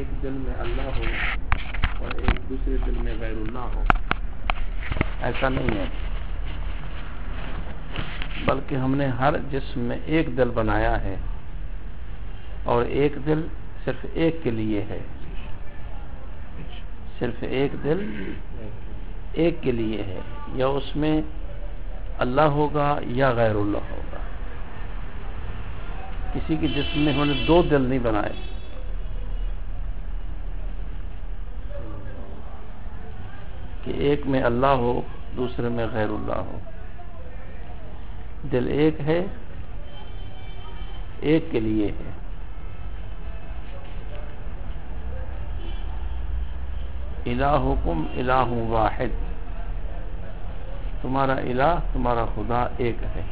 ایک دل میں اللہ ہو اور ایک دوسرے دل میں غیر اللہ ہو۔ ایسا نہیں ہے۔ بلکہ ہم نے ہر جسم میں ایک دل بنایا ہے اور ایک دل صرف ایک کے لیے ہے۔ صرف ایک دل ایک کے لیے ہے۔ یا اس میں اللہ ہوگا یا غیر اللہ ہوگا۔ کسی کے جسم میں انہوں نے دو دل نہیں بنائے۔ کہ ایک میں اللہ ہو، دوسرے میں غیر اللہ ہو۔ دل ایک ہے، ایک کے لیے ہے۔ الہکم الہ واحد۔ تمہارا الہ، تمہارا خدا ایک ہے۔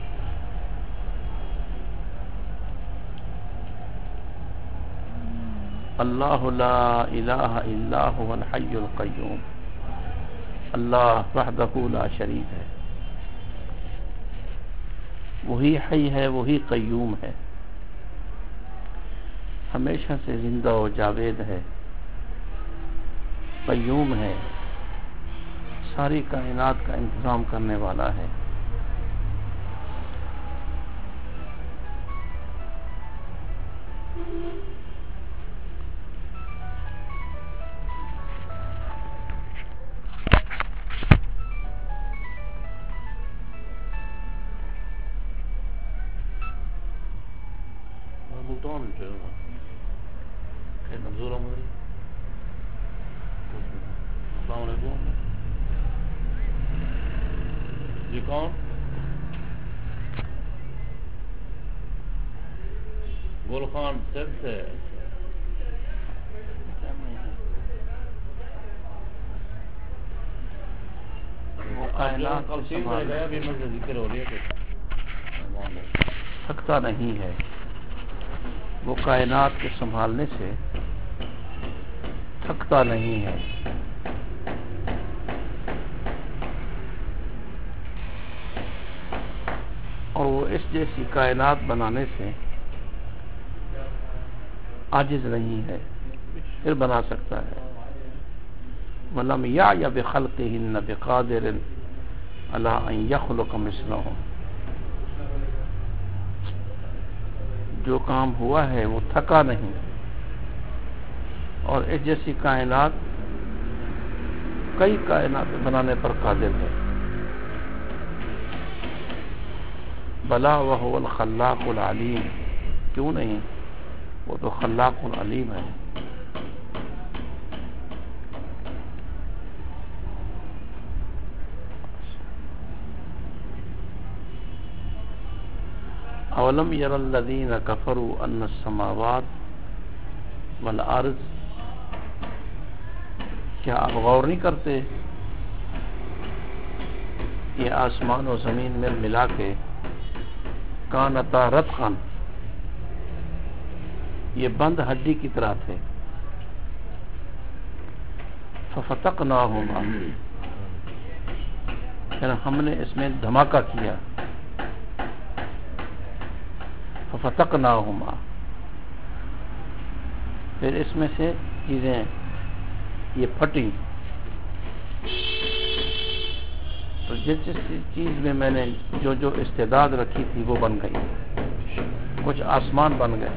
اللہ لا الہ الا هو الحی القیوم۔ اللہ وحدہ لا شریک ہے۔ وہی حی ہے، وہی قیوم ہے۔ ہمیشہ سے زندہ و جاوید ہے۔ قیوم ہے۔ ساری کائنات کا انتظام کرنے والا ہے۔ تھکتا نہیں ہے۔ وہ کائنات کے سنبھالنے سے تھکتا نہیں ہے۔ اور وہ اس جیسی کائنات بنانے سے عاجز نہیں ہے، پھر بنا سکتا ہے۔ ولم یا یا بخلق ہن بقادر اللہ یخلق مثلہم۔ جو کام ہوا ہے وہ تھکا نہیں۔ اور اس جیسی کائنات کئی کائنات بنانے پر قادر ہے۔ بلا وہ الخلاق العلیم۔ کیوں نہیں؟ وہ تو خلاق العلیم ہے۔ اولم یر الذین کفروا ان السماوات والارض کیا آپ غور نہیں کرتے یہ آسمان و زمین میں ملا کے کانتا رت خان یہ بند ہڈی کی طرح تھے فتق نہ ہوگا یعنی ہم نے اس میں دھماکہ کیا فتق نہ ہوما پھر اس میں سے چیزیں یہ پھٹی تو جس جس چیز میں میں نے جو جو استعداد رکھی تھی وہ بن گئی۔ کچھ آسمان بن گئے۔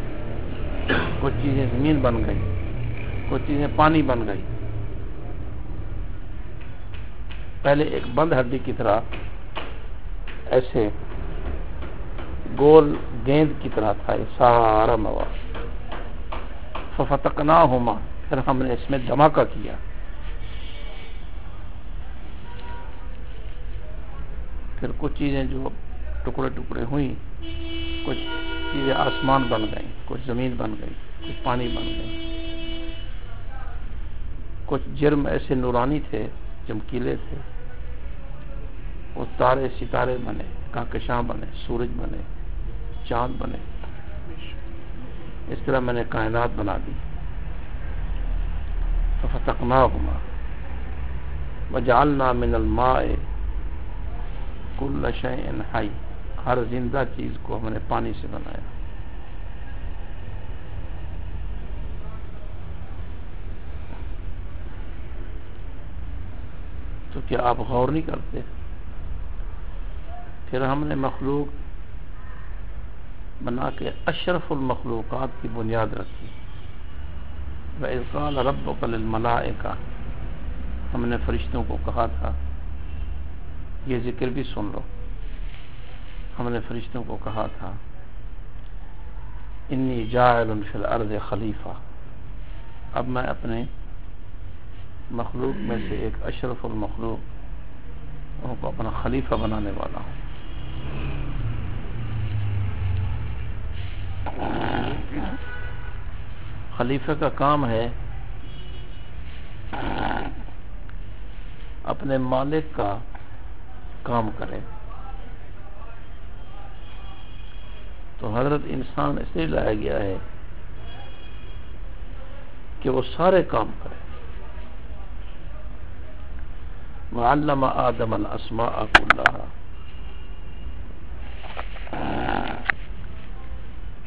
کچھ چیزیں زمین بن گئی کچھ چیزیں پانی بن گئی پہلے ایک بند ہڈی کی طرح ایسے گول گیند کی طرح تھا یہ سارا مواد۔ فتقنا ہوما پھر ہم نے اس میں دھماکہ کیا۔ پھر کچھ چیزیں جو ٹکڑے ٹکڑے ہوئیں، کچھ چیزیں آسمان بن گئیں، کچھ زمین بن گئی، کچھ پانی بن گئی کچھ جرم ایسے نورانی تھے، چمکیلے تھے۔ وہ تارے ستارے بنے، کاکشاں بنے، سورج بنے۔ چاند بنے۔ اس طرح میں نے کائنات بنا دی۔ فتقنا ہما وجالنا من الماء کل شعین ہائی ہر زندہ چیز کو ہم نے پانی سے بنایا۔ تو کیا آپ غور نہیں کرتے؟ پھر ہم نے مخلوق بنا کے اشرف المخلوقات کی بنیاد رکھی۔ وَإِذْ رَبُّكَ لِلْمَلَائِكَ ہم نے فرشتوں کو کہا تھا، یہ ذکر بھی سن لو۔ ہم نے فرشتوں کو کہا تھا انی جائل فی الارض خلیفہ اب میں اپنے مخلوق میں سے ایک اشرف المخلوق ان کو اپنا خلیفہ بنانے والا ہوں۔ خلیفہ کا کام ہے اپنے مالک کا کام کرے تو حضرت انسان اس لیے لایا گیا ہے کہ وہ سارے کام کرے۔ معلم آدم الاسماء کلّہ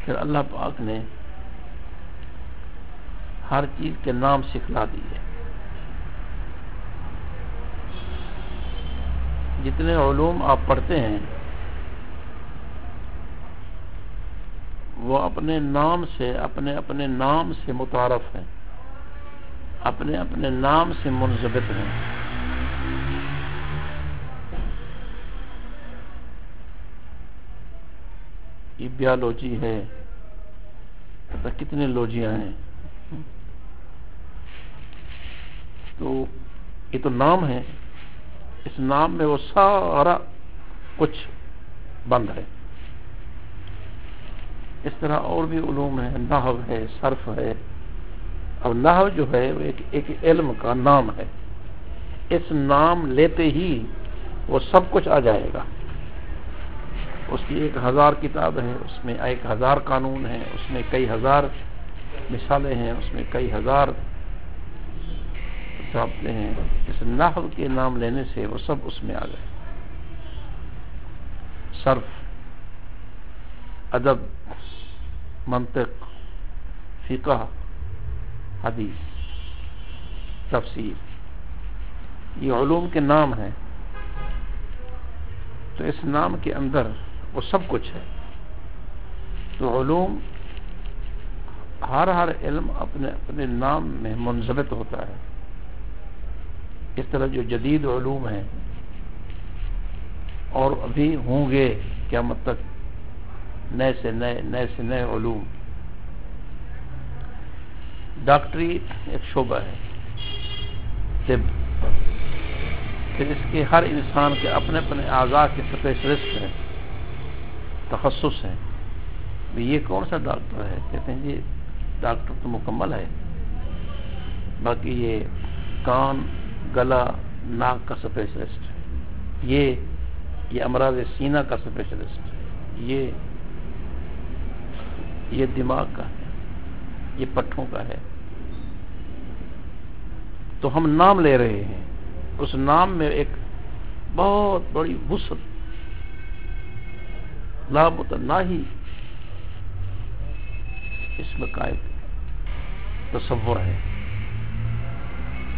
پھر اللہ پاک نے ہر چیز کے نام سکھلا دیے جتنے علوم آپ پڑھتے ہیں، وہ اپنے نام سے، اپنے اپنے نام سے متعارف ہیں، اپنے اپنے نام سے منظبت ہیں۔ یہ بیالوجی ہے پتہ کتنے لوجیاں ہیں۔ تو یہ تو نام ہے اس نام میں وہ سارا کچھ بند ہے۔ اس طرح اور بھی علوم ہے نحو ہے، صرف ہے۔ اب نحو جو ہے وہ ایک ایک علم کا نام ہے۔ اس نام لیتے ہی وہ سب کچھ آ جائے گا۔ اس کی ایک ہزار کتاب ہے اس میں ایک ہزار قانون ہے اس میں کئی ہزار مثالیں ہیں، اس میں کئی ہزار ضابطے ہیں۔ اس نحو کے نام لینے سے وہ سب اس میں آ گئے۔ صرف، ادب، منطق، فقہ، حدیث، تفسیر، یہ علوم کے نام ہیں۔ تو اس نام کے اندر وہ سب کچھ ہے۔ تو علوم، ہر ہر علم اپنے اپنے نام میں منظمت ہوتا ہے۔ اس طرح جو جدید علوم ہیں اور ابھی ہوں گے کیا تک نئے سے نئے نئے سے نئے علوم۔ ڈاکٹری ایک شعبہ ہے۔ طب، پھر اس کے ہر انسان کے اپنے اپنے اعضاء کے اسپیشلسٹ ہیں۔ تخصص ہیں یہ کون سا ڈاکٹر ہے؟ کہتے ہیں جی ڈاکٹر تو مکمل ہے۔ باقی یہ کان، گلا، ناک کا اسپیشلسٹ یہ یہ امراض سینہ کا اسپیشلسٹ یہ یہ دماغ کا ہے۔ یہ پٹھوں کا ہے۔ تو ہم نام لے رہے ہیں۔ اس نام میں ایک بہت بڑی وسط لابت نہ ہی اس میں قائد تصور ہے۔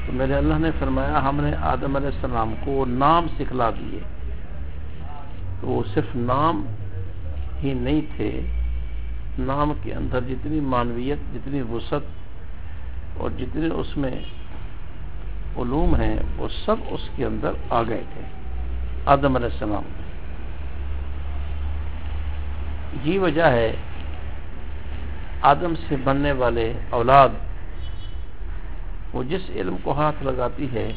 تو میرے اللہ نے فرمایا، ہم نے آدم علیہ السلام کو نام سکھلا دیے۔ تو وہ صرف نام ہی نہیں تھے، نام کے اندر جتنی مانویت جتنی وسعت اور جتنے اس میں علوم ہیں، وہ سب اس کے اندر آ گئے تھے، آدم علیہ السلام میں یہ وجہ ہے آدم سے بننے والے اولاد، وہ جس علم کو ہاتھ لگاتی ہے،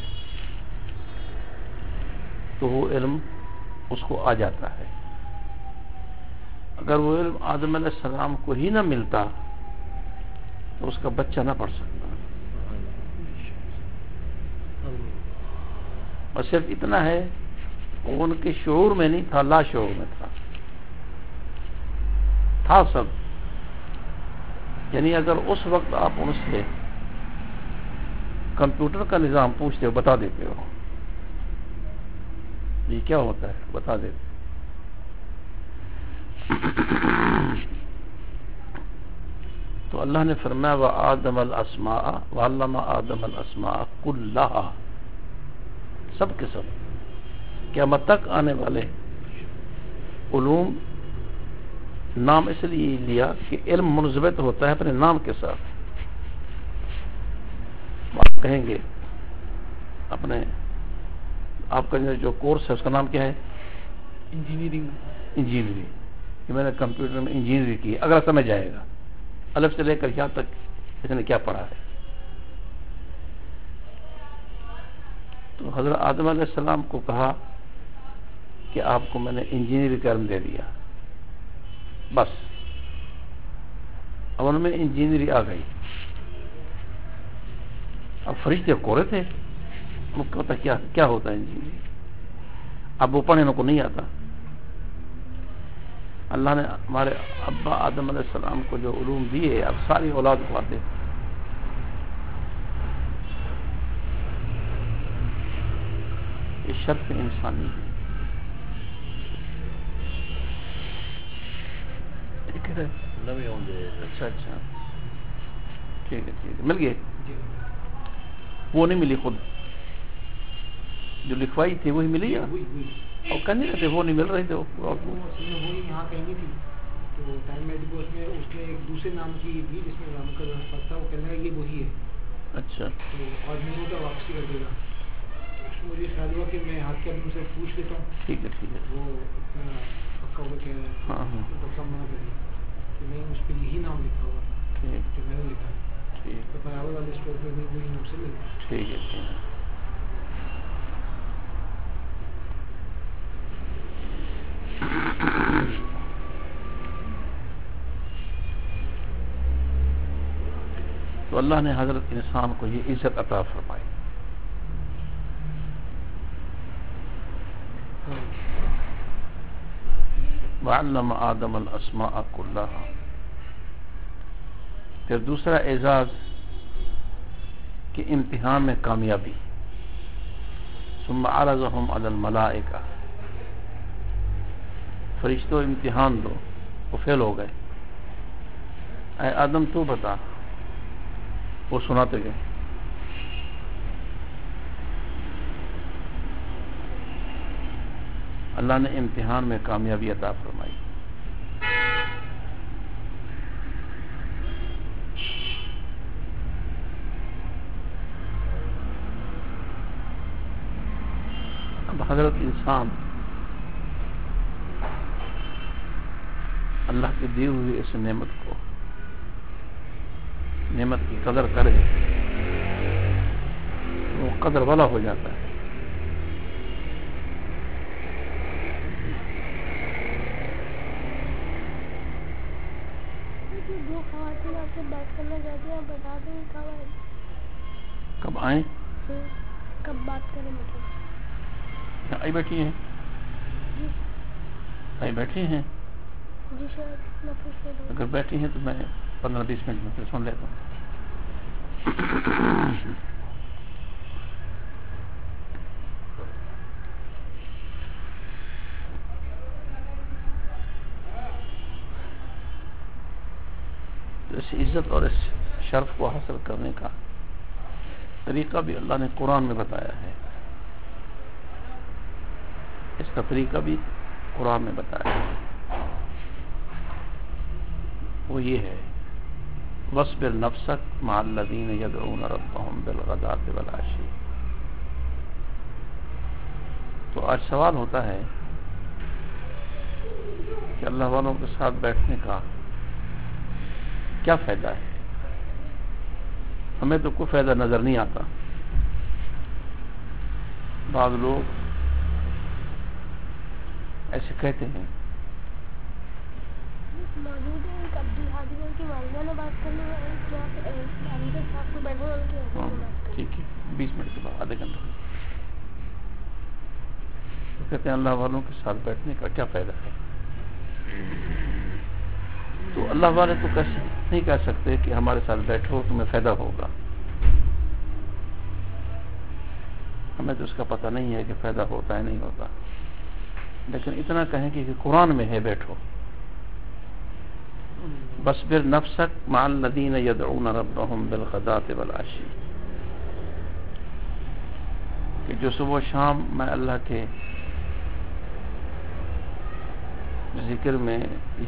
تو وہ علم اس کو آ جاتا ہے۔ اگر وہ علم آدم علیہ السلام کو ہی نہ ملتا، تو اس کا بچہ نہ پڑھ سکتا۔ اور صرف اتنا ہے وہ ان کے شعور میں نہیں تھا، لا شعور میں تھا۔ تھا سب۔ یعنی اگر اس وقت آپ ان سے کمپیوٹر کا نظام پوچھتے ہو، بتا دیتے ہو۔ یہ کیا ہوتا ہے؟ بتا دیتے تو اللہ نے فرمایا، وہ آدم السما و علامہ آدم السما کل سب کے سب۔ قیامت تک آنے والے علوم نام اس لیے لیا کہ علم منظمت ہوتا ہے اپنے نام کے ساتھ۔ آپ کہیں گے اپنے آپ کا جو کورس ہے اس کا نام کیا ہے؟ انجینئرنگ انجینئرنگ کہ میں نے کمپیوٹر میں انجینئرنگ کی۔ اگر سمجھ جائے گا۔ الگ سے لے کر یہاں تک اس نے کیا پڑھا ہے؟ تو حضرت آدم علیہ السلام کو کہا کہ آپ کو میں نے انجینئرنگ کا علم دے دیا۔ بس۔ اب ان میں انجینئرنگ آ گئی۔ اب فرشتے کورے تھے۔ ان کو پتا کیا کیا ہوتا ہے انجینئرنگ اب وہ پڑھنے کو نہیں آتا۔ اللہ نے ہمارے ابا آدم علیہ السلام کو جو علوم دیے، اب ساری اولاد کو آتے۔ یہ شرط انسانی ہے۔ اچھا اچھا۔ ٹھیک ہے ٹھیک ہے۔ مل گئے؟ جی۔ وہ نہیں ملی خود۔ جو لکھوائی تھی وہی ملی یا؟ اور کہنے رہتے وہ نہیں مل رہے تھے یہاں کہیں گی تھی۔ تو ٹائم میڈیکو اس میں اس نے ایک دوسرے نام کی جس میں رام کر تھا وہ کہنے لگا یہ وہی ہے۔ اچھا۔ تو اور میں نے کا واپسی کر دے گا۔ مجھے خیال ہوا کہ میں ہاتھ کے آدمی سے پوچھ لیتا ہوں۔ ٹھیک ہے ٹھیک ہے۔ وہ پکا ہوا کہہ رہا ہے ڈاکٹر صاحب منع کر دیا کہ نہیں اس پہ یہی نام لکھا ہوا تھا ٹھیک جو میں نے لکھا ہے ٹھیک تو برابر والے اسٹور پہ بھی وہی نام سے لکھا ٹھیک ہے ٹھیک ہے تو اللہ نے حضرت انسان کو یہ عزت عطا فرمائی۔ وعلم آدم الاسماء کلها پھر دوسرا اعزاز کہ امتحان میں کامیابی۔ ثم عرضهم على الملائکہ فرشتوں امتحان دو۔ وہ فیل ہو گئے۔ اے آدم تو بتا۔ وہ سناتے گئے۔ اللہ نے امتحان میں کامیابی عطا فرمائی۔ اب حضرت انسان اللہ کی دی ہوئی اس نعمت کو، نعمت کی قدر کرے، وہ قدر والا ہو جاتا ہے۔ دو خواتین آپ سے بات کرنا چاہتی ہیں بتا دیں کب آئیں؟ کب آئیں؟ کب بات کریں مطلب؟ آئی بیٹھی ہیں؟ جی۔ آئی بیٹھی ہیں؟ جی شاید اگر بیٹھی ہیں تو میں پندرہ بیس منٹ میں سن لیتا ہوں تو اس عزت اور اس شرف کو حاصل کرنے کا طریقہ بھی اللہ نے قرآن میں بتایا ہے۔ اس کا طریقہ بھی قرآن میں بتایا ہے۔ وہ یہ ہے وصبر نفسک مع الذین یدعون ربهم بالغداۃ والعشی تو آج سوال ہوتا ہے کہ اللہ والوں کے ساتھ بیٹھنے کا کیا فائدہ ہے؟ ہمیں تو کوئی فائدہ نظر نہیں آتا۔ بعض لوگ ایسے کہتے ہیں۔ ٹھیک ہے بیس منٹ کے بعد آدھے گھنٹے۔ کہتے ہیں اللہ والوں کے ساتھ بیٹھنے کا کیا فائدہ ہے؟ تو اللہ والے تو کیسے نہیں کہہ سکتے کہ ہمارے ساتھ بیٹھو تمہیں فائدہ ہوگا۔ ہمیں تو اس کا پتہ نہیں ہے کہ فائدہ ہوتا ہے نہیں ہوتا۔ لیکن اتنا کہیں کہ قرآن میں ہے بیٹھو۔ بصبر نفسک مع الذین یدعون ربهم بالغداۃ والعشی۔ کہ جو صبح و شام میں اللہ کے ذکر میں،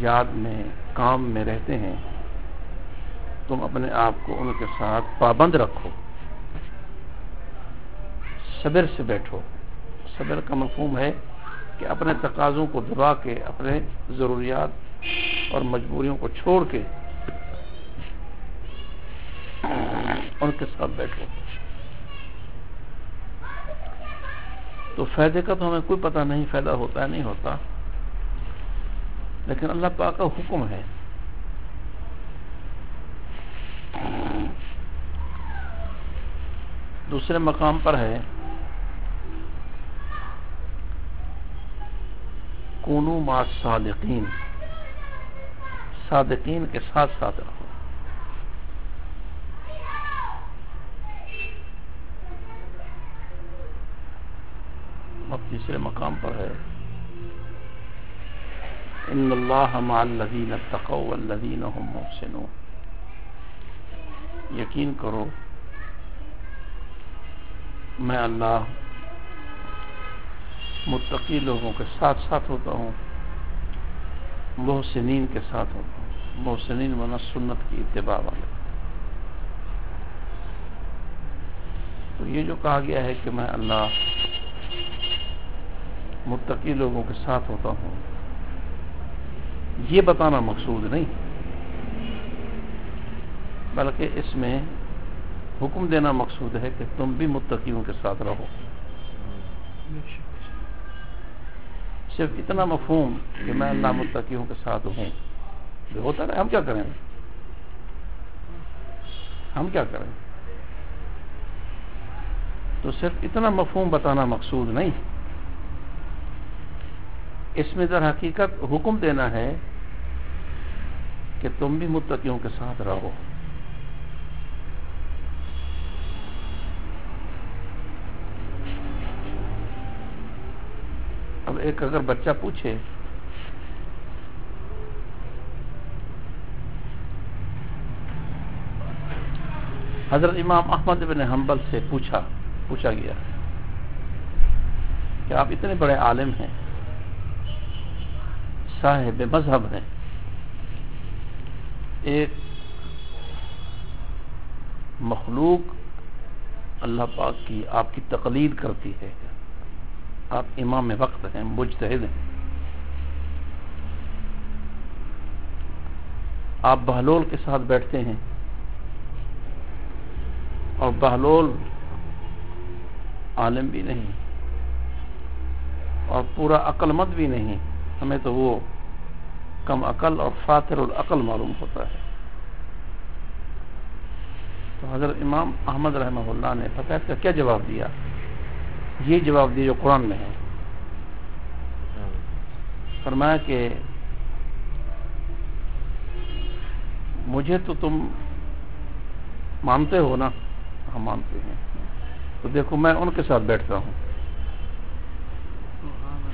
یاد میں، کام میں رہتے ہیں، تم اپنے آپ کو ان کے ساتھ پابند رکھو۔ صبر سے بیٹھو۔ صبر کا مفہوم ہے کہ اپنے تقاضوں کو دبا کے، اپنے ضروریات اور مجبوریوں کو چھوڑ کے ان کے ساتھ بیٹھو۔ تو فائدے کا تو ہمیں کوئی پتہ نہیں، فائدہ ہوتا ہے، نہیں ہوتا۔ لیکن اللہ پاک کا حکم ہے۔ دوسرے مقام پر ہے۔ کونو ما صادقین صادقین کے ساتھ ساتھ رہو اب تیسرے مقام پر ہے۔ ان اللہ مع الذین اتقوا والذین هم محسنون۔ یقین کرو، میں اللہ متقی لوگوں کے ساتھ ساتھ ہوتا ہوں، محسنین کے ساتھ ہوتا ہوں۔ محسنین منا سنت کی اتباع والے۔ تو یہ جو کہا گیا ہے کہ میں اللہ متقی لوگوں کے ساتھ ہوتا ہوں یہ بتانا مقصود نہیں۔ بلکہ اس میں حکم دینا مقصود ہے کہ تم بھی متقیوں کے ساتھ رہو۔ صرف اتنا مفہوم کہ میں اللہ متقیوں کے ساتھ ہوں۔ جو ہوتا رہے ہم کیا کریں؟ ہم کیا کریں؟ تو صرف اتنا مفہوم بتانا مقصود نہیں۔ اس میں در حقیقت حکم دینا ہے کہ تم بھی متقیوں کے ساتھ رہو۔ اب ایک اگر بچہ پوچھے، حضرت امام احمد بن حنبل سے پوچھا پوچھا گیا کہ آپ اتنے بڑے عالم ہیں صاحب مذہب ہیں۔ ایک مخلوق اللہ پاک کی آپ کی تقلید کرتی ہے۔ آپ امام وقت ہیں، مجتہد ہیں۔ آپ بہلول کے ساتھ بیٹھتے ہیں۔ اور بہلول عالم بھی نہیں، اور پورا عقل مند بھی نہیں۔ ہمیں تو وہ کم عقل اور فاتر العقل معلوم ہوتا ہے۔ تو حضرت امام احمد رحمہ اللہ نے پتہ کا کیا جواب دیا؟ یہ جواب دیا جو قرآن میں ہے۔ فرمایا کہ مجھے تو تم مانتے ہو نا؟ ہم مانتے ہیں۔ تو دیکھو، میں ان کے ساتھ بیٹھتا ہوں۔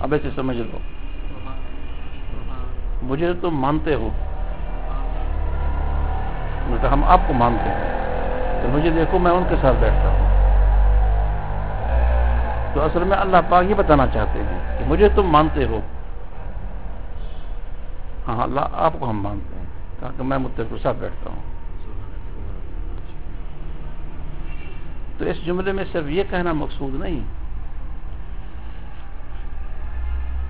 اب ایسے سمجھ لو۔ مجھے تم مانتے ہو۔ تو ہم آپ کو مانتے ہیں۔ تو مجھے دیکھو، میں ان کے ساتھ بیٹھتا ہوں۔ تو اصل میں اللہ پاک یہ بتانا چاہتے ہیں کہ مجھے تم مانتے ہو۔ ہاں اللہ آپ کو ہم مانتے ہیں۔ تاکہ میں متحد کے ساتھ بیٹھتا ہوں۔ تو اس جملے میں صرف یہ کہنا مقصود نہیں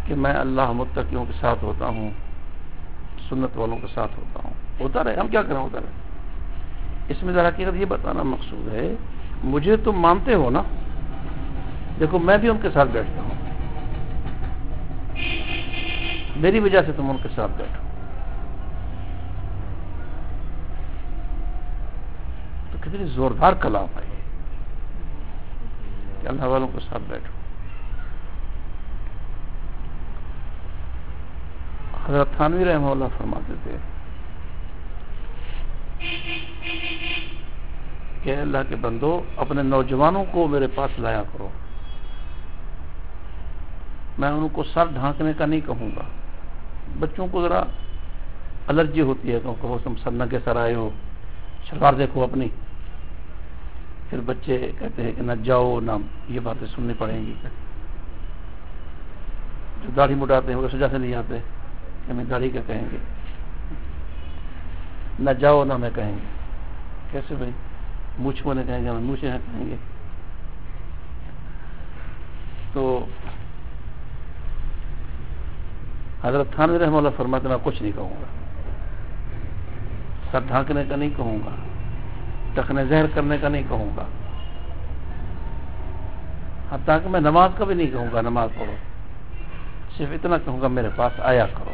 کہ میں اللہ متقیوں کے ساتھ ہوتا ہوں۔ سنت والوں کے ساتھ ہوتا ہوں۔ ہوتا رہے، ہم کیا کریں؟ ہوتا رہے۔ اس میں ذرا حقیقت یہ بتانا مقصود ہے، مجھے تم مانتے ہو نا؟ دیکھو، میں بھی ان کے ساتھ بیٹھتا ہوں۔ میری وجہ سے تم ان کے ساتھ بیٹھو۔ تو کتنی زوردار کلام ہے کہ اللہ والوں کے ساتھ بیٹھو۔ حضرت تھانوی رحمہ اللہ فرماتے تھے کہ اللہ کے بندو اپنے نوجوانوں کو میرے پاس لایا کرو۔ میں ان کو سر ڈھانکنے کا نہیں کہوں گا۔ بچوں کو ذرا الرجی ہوتی ہے کہ تم سر کے سر آئے ہو، شلوار دیکھو اپنی۔ پھر بچے کہتے ہیں کہ نہ جاؤ، نہ یہ باتیں سننی پڑیں گی۔ جو داڑھی مٹاتے ہیں، وہ سجا سے نہیں آتے۔ کہ ہمیں داڑھی کا کہیں گے؟ نہ جاؤ نہ میں کہیں گے۔ کیسے بھائی؟ مچھ کو کہیں گے، ہمیں مچھے ہیں کہیں گے۔ تو حضرت خان رحم اللہ فرماتے میں کچھ نہیں کہوں گا۔ سر ڈھانکنے کا نہیں کہوں گا۔ ٹکنے زہر کرنے کا نہیں کہوں گا۔ حتیٰ کہ میں نماز کا بھی نہیں کہوں گا، نماز پڑھو۔ صرف اتنا کہوں گا، میرے پاس آیا کرو۔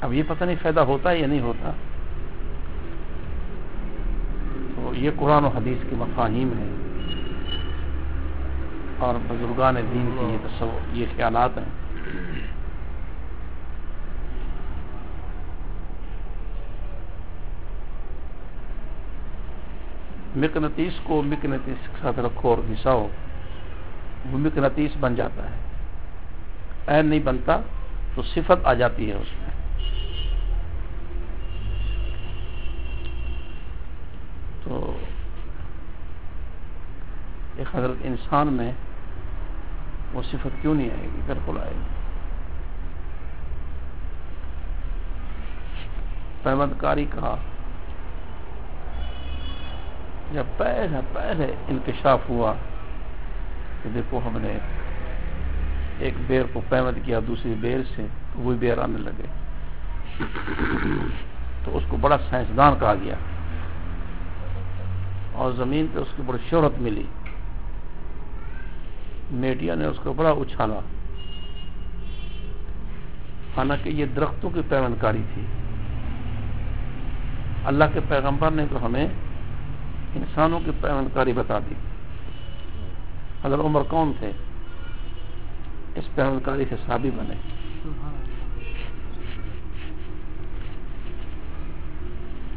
اب یہ پتہ نہیں فائدہ ہوتا ہے یا نہیں ہوتا۔ تو یہ قرآن و حدیث کی مفاہیم ہے اور بزرگان دین کی یہ تصور یہ خیالات ہیں۔ مکنتیس کو مکنتیس کے ساتھ رکھو اور گھساؤ وہ مکنتیس بن جاتا ہے۔ این نہیں بنتا تو صفت آ جاتی ہے اس میں۔ تو ایک حضرت انسان میں وہ صفت کیوں نہیں آئے گی؟ بالکل آئے گی۔ پیمند کاری کا جب پہلے پہلے انکشاف ہوا کہ دیکھو ہم نے ایک بیر کو پیمند کیا، دوسری بیر سے تو وہی بیر آنے لگے۔ تو اس کو بڑا سائنسدان کہا گیا۔ اور زمین پہ اس کی بڑی شہرت ملی۔ میڈیا نے اس کو بڑا اچھالا۔ حالانکہ یہ درختوں کی پیمند کاری تھی۔ اللہ کے پیغمبر نے تو ہمیں انسانوں کی پیمند کاری بتا دی۔ حضرت عمر کون تھے؟ اس پیمند کاری سے سابی بنے۔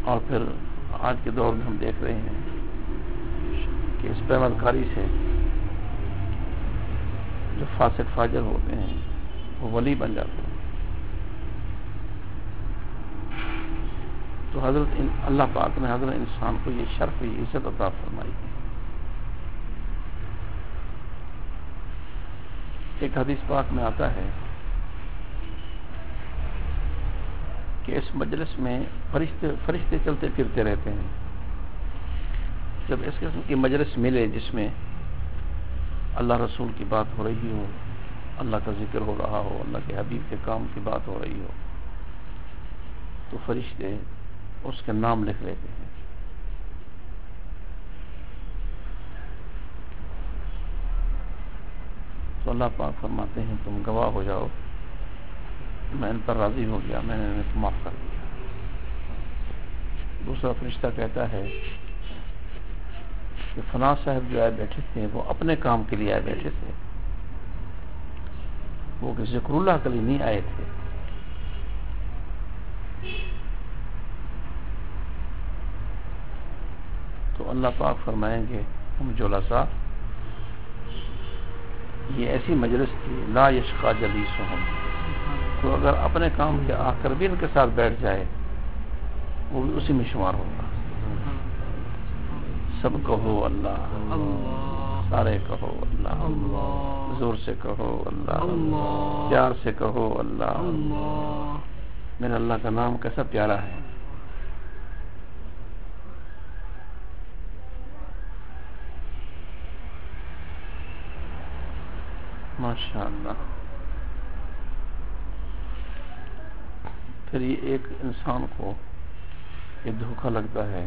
اور پھر آج کے دور میں ہم دیکھ رہے ہیں کہ اس پیمند کاری سے جو فاسق فاجر ہوتے ہیں، وہ ولی بن جاتے ہیں۔ تو حضرت اللہ پاک نے حضرت انسان کو یہ شرف، یہ عزت عطا فرمائی۔ ہے ایک حدیث پاک میں آتا ہے کہ اس مجلس میں فرشتے فرشتے چلتے پھرتے رہتے ہیں۔ جب اس قسم کی مجلس ملے جس میں اللہ رسول کی بات ہو رہی ہو، اللہ کا ذکر ہو رہا ہو، اللہ کے حبیب کے کام کی بات ہو رہی ہو، تو فرشتے اس کے نام لکھ لیتے ہیں۔ تو اللہ پاک فرماتے ہیں، تم گواہ ہو جاؤ۔ میں ان پر راضی ہو گیا، میں نے انہیں معاف کر دیا۔ دوسرا فرشتہ کہتا ہے کہ فنا صاحب جو آئے بیٹھے تھے، وہ اپنے کام کے لیے آئے بیٹھے تھے۔ وہ کہ ذکر اللہ کے لیے نہیں آئے تھے۔ تو اللہ پاک فرمائیں گے، ہم جولا سا یہ ایسی مجلس تھی لا یشقا جلی سہم تو اگر اپنے کام کے آ کر بھی ان کے ساتھ بیٹھ جائے وہ بھی اسی میں شمار ہوگا۔ سب کہو اللہ۔ سارے کہو اللہ۔ زور سے کہو اللہ۔ پیار سے کہو اللہ۔ میرا اللہ کا نام کیسا پیارا ہے۔ ماشاء اللہ پھر یہ ایک انسان کو یہ دھوکہ لگتا ہے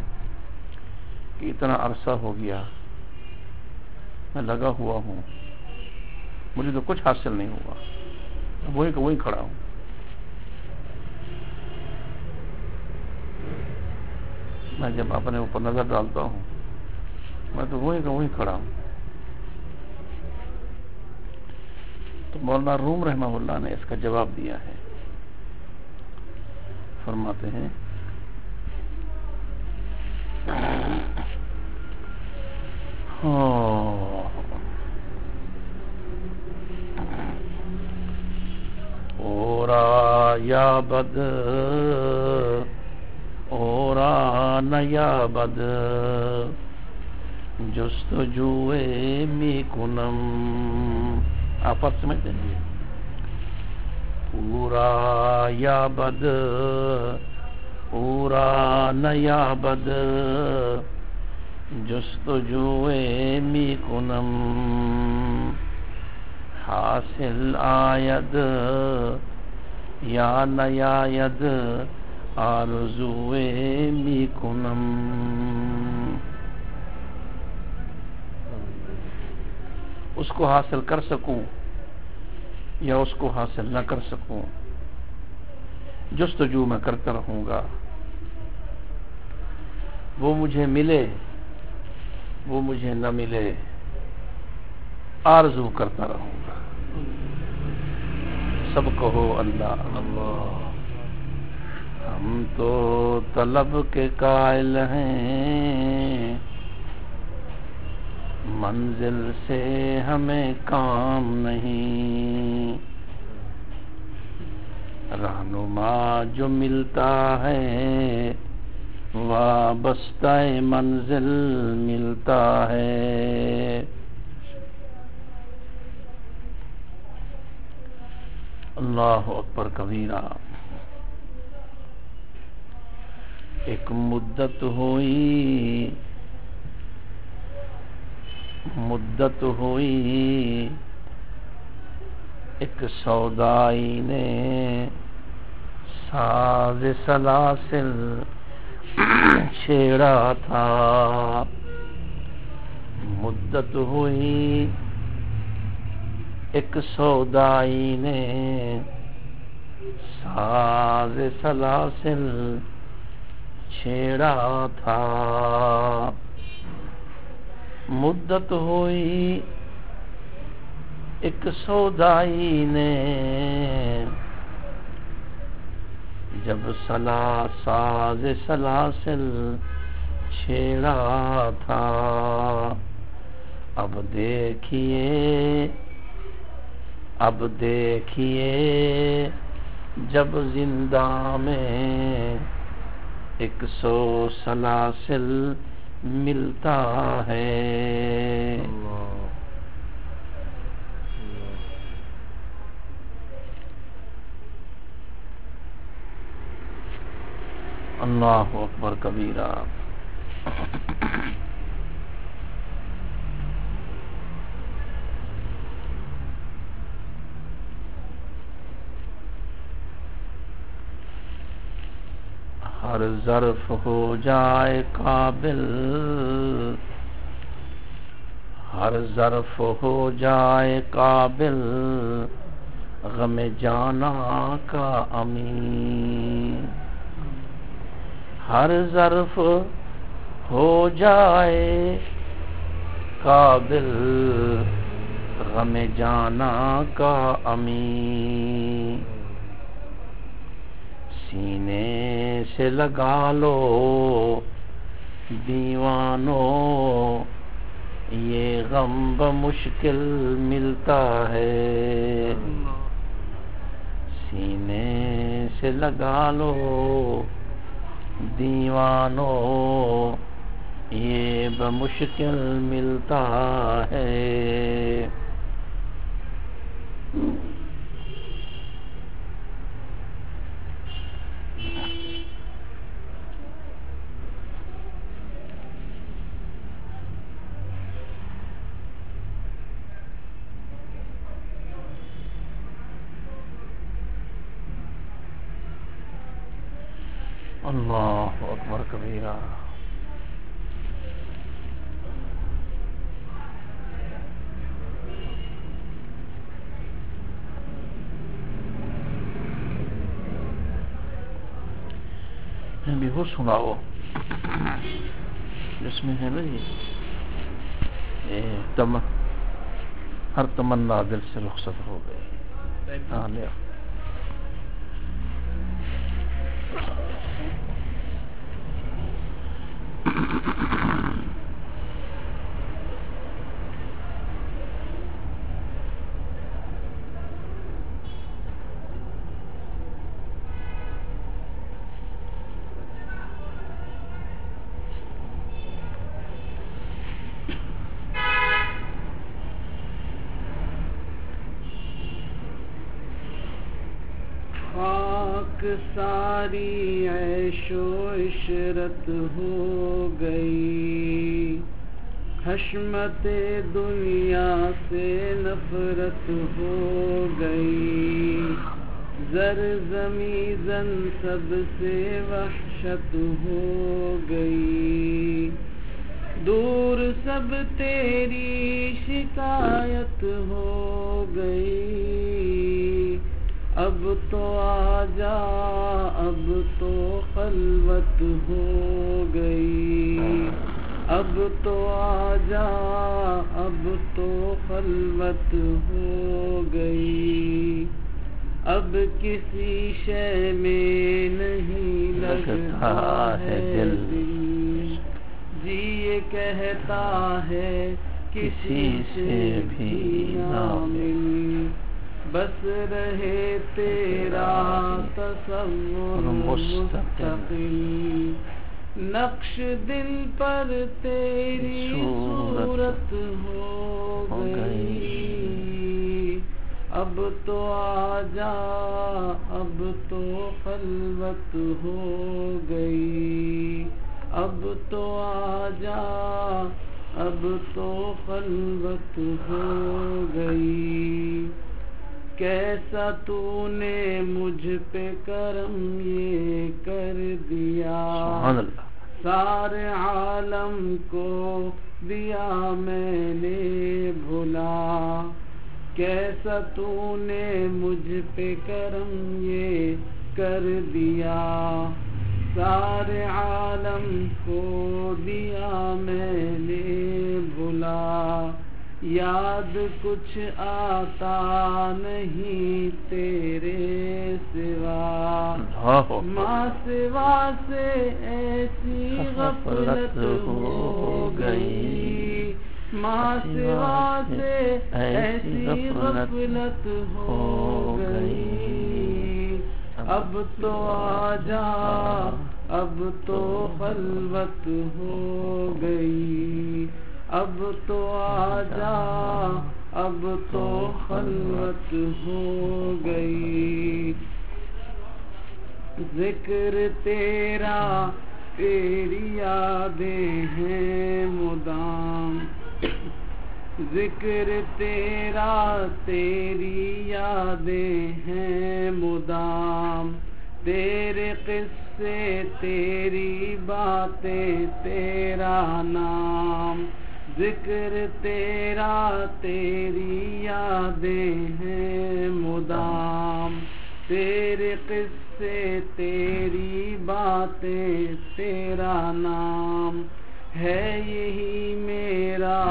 کہ اتنا عرصہ ہو گیا، میں لگا ہوا ہوں، مجھے تو کچھ حاصل نہیں ہوا وہی کہ وہی کھڑا ہوں۔ میں جب اپنے اوپر نظر ڈالتا ہوں، میں تو وہی کہ وہی کھڑا ہوں۔ تو مولانا روم رحمہ اللہ نے اس کا جواب دیا ہے۔ فرماتے ہیں۔ ہاں۔ اورا یا بد اورا نیا بد جستجوے می کنم آپ فرق سمجھتے ہیں پورا یا بد پورا نیا بد جستجوے می کنم حاصل آید یا نیا ید آرزوے می کنم اس کو حاصل کر سکوں یا اس کو حاصل نہ کر سکوں۔ جستجو میں کرتا رہوں گا۔ وہ مجھے ملے، وہ مجھے نہ ملے۔ آرزو کرتا رہوں گا۔ سب کہو اللہ اللہ۔ ہم تو طلب کے قائل ہیں۔ منزل سے ہمیں کام نہیں۔ رہنما جو ملتا ہے، وابستہ منزل ملتا ہے۔ اللہ اکبر کبیرہ، ایک مدت ہوئی۔ مدت ہوئی۔ ایک سودائی نے ساز سلاسل چھیڑا تھا۔ مدت ہوئی۔ ایک سودائی نے ساز سلاسل چھیڑا تھا۔ مدت ہوئی، ایک سودائی نے۔ جب سلا ساز سلاسل چھیڑا تھا، اب دیکھیے اب دیکھیے، جب زندہ میں ایک سو سلاسل ملتا ہے۔ اللہ۔ اکبر کبیرہ۔ ہر ظرف ہو جائے قابل۔ ہر ظرف ہو جائے قابل۔ غم جانا کا امین۔ ہر ظرف ہو جائے قابل۔ غم جانا کا امین۔ سینے سے لگا لو دیوانو یہ غم مشکل ملتا ہے۔ سینے سے لگا لو دیوانو یہ بمشکل ملتا ہے۔ سنا سناؤ۔ جس میں ہے نا یہ ہر تمنا دل سے رخصت ہو گئی ہاں Thank you. ہاں، ساری عیش و عشرت ہو گئی۔ حشمت دنیا سے نفرت ہو گئی۔ زر زمیں زن سب سے وحشت ہو گئی۔ دور سب تیری شکایت ہو گئی۔ اب تو آ جا اب تو خلوت ہو گئی۔ اب تو آ جا اب تو خلوت ہو گئی۔ اب کسی شے میں نہیں لگتا ہے دل۔ جی یہ کہتا ہے کسی سے بھی نہ مل بس رہے تیرا تصور مستقل۔ نقش دل پر تیری صورت ہو گئی۔ اب تو آ جا اب تو خلوت ہو گئی۔ اب تو آ جا اب تو خلوت ہو گئی۔ کیسا تو نے مجھ پہ کرم یہ کر دیا؟ سارے عالم کو دیا میں نے بھلا کیسا تو نے مجھ پہ کرم یہ کر دیا؟ سارے عالم کو دیا میں نے یاد کچھ آتا نہیں تیرے سوا۔ ماں سوا سے ایسی غفلت ہو گئی۔ ماں سوا سے ایسی غفلت ہو گئی۔ اب تو آ جا اب تو خلوت ہو گئی۔ اب تو آ جا اب تو خلوت ہو گئی۔ ذکر تیرا، تیری یادیں ہیں مدام۔ ذکر تیرا، تیری یادیں ہیں مدام۔ تیرے قصے، تیری باتیں، تیرا نام۔ ذکر تیرا، تیری یادیں ہیں مدام۔ تیرے قصے، تیری باتیں، تیرا نام۔ ہے یہی میرا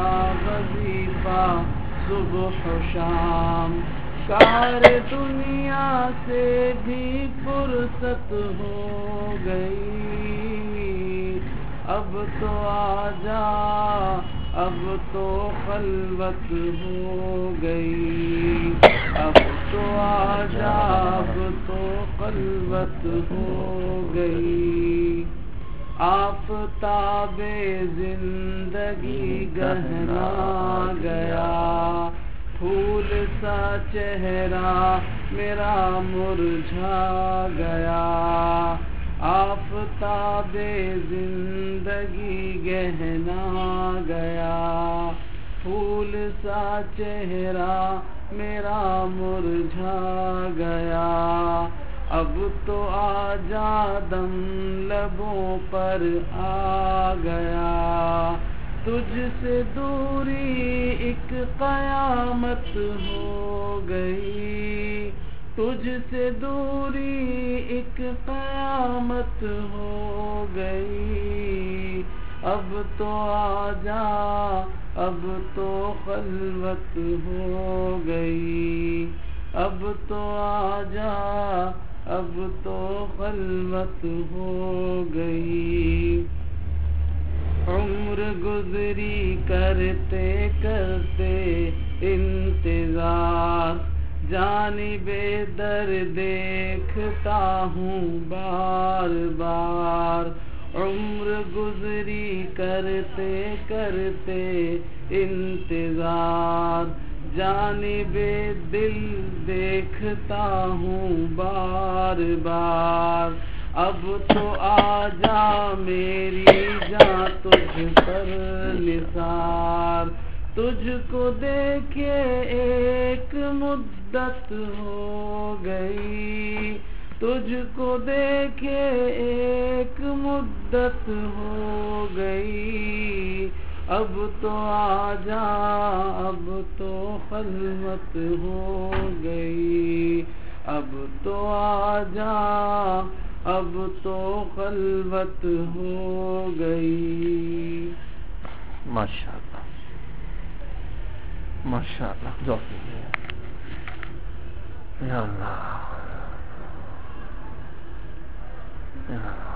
وظیفہ صبح و شام۔ کار دنیا سے بھی فرصت ہو گئی۔ اب تو آ جا اب تو خلوت ہو گئی۔ اب تو آ جا اب تو خلوت ہو گئی۔ آفتاب زندگی گہنا گیا۔ پھول سا چہرہ میرا مرجھا گیا۔ آفتاب زندگی گہنا گیا۔ پھول سا چہرہ میرا مرجھا گیا۔ اب تو آ دم لبوں پر آ گیا۔ تجھ سے دوری ایک قیامت ہو گئی۔ تجھ سے دوری ایک قیامت ہو گئی۔ اب تو آ جا اب تو خلوت ہو گئی۔ اب تو آ جا اب تو خلوت ہو گئی۔ عمر گزری کرتے کرتے انتظار جانی بے در دیکھتا ہوں بار بار۔ عمر گزری کرتے کرتے انتظار۔ جانب دل دیکھتا ہوں بار بار۔ اب تو آ جا میری جان تجھ پر نثار۔ تجھ کو دیکھے ایک مدت ہو گئی۔ تجھ کو دیکھے ایک مدت ہو گئی۔ اب تو آ جا اب تو خلوت ہو گئی۔ اب تو آ جا اب تو خلوت ہو گئی۔ ماشاء اللہ ماشاء اللہ جو یا اللہ یا